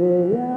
They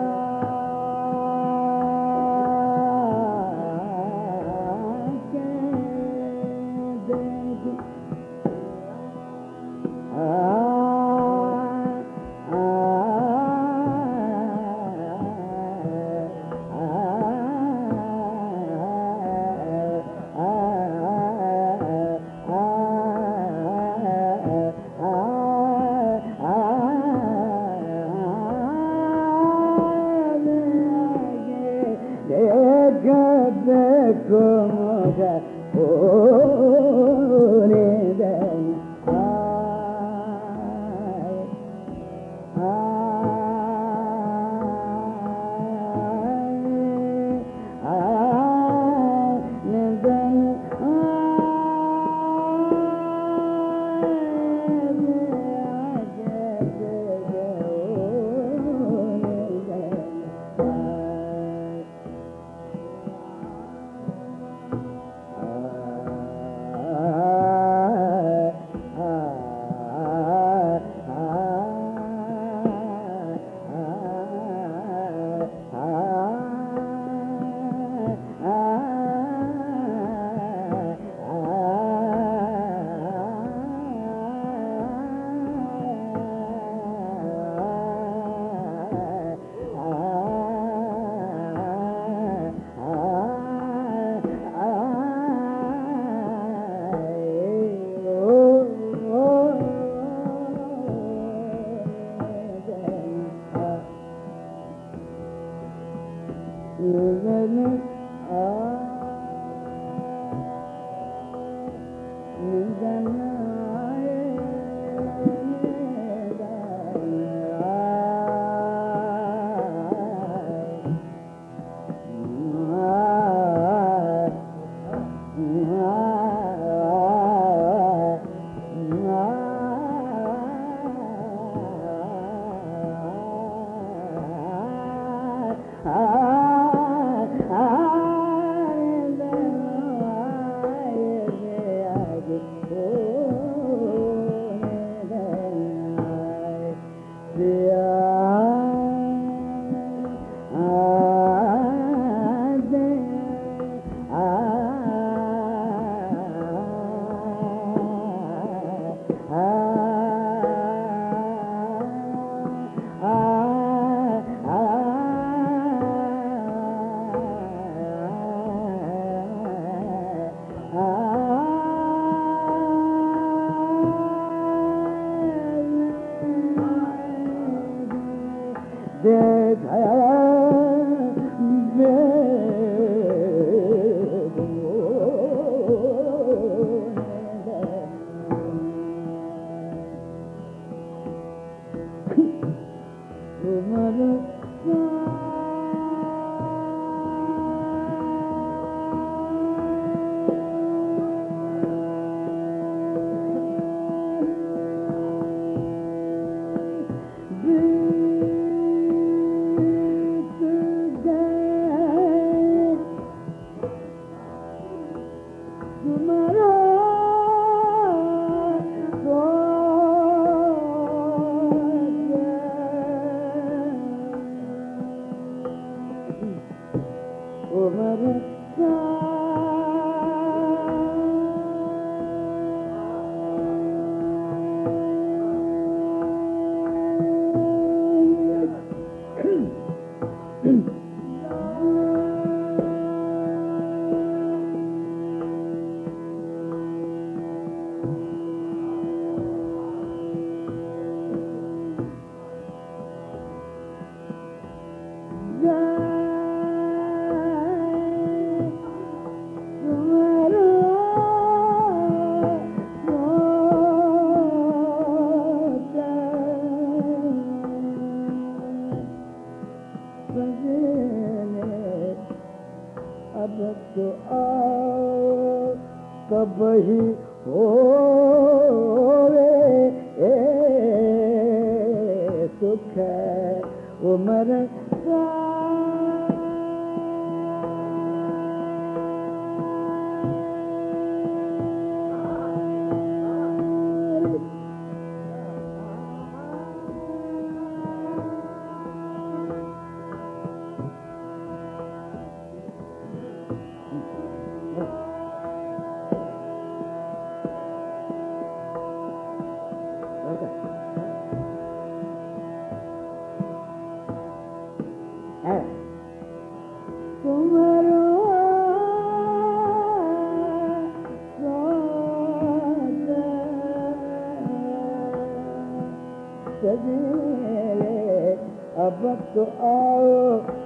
अब तो आओ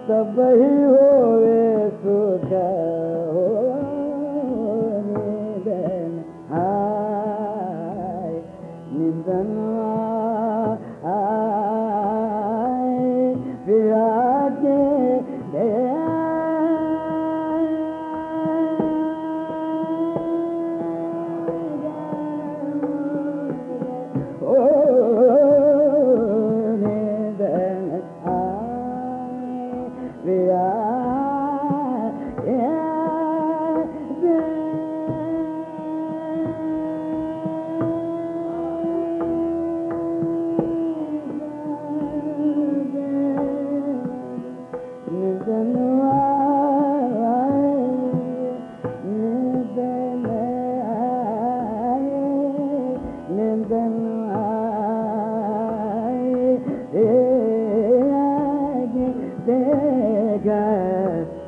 तब ही होवे सुख हो निंदन हाय निंदन gaya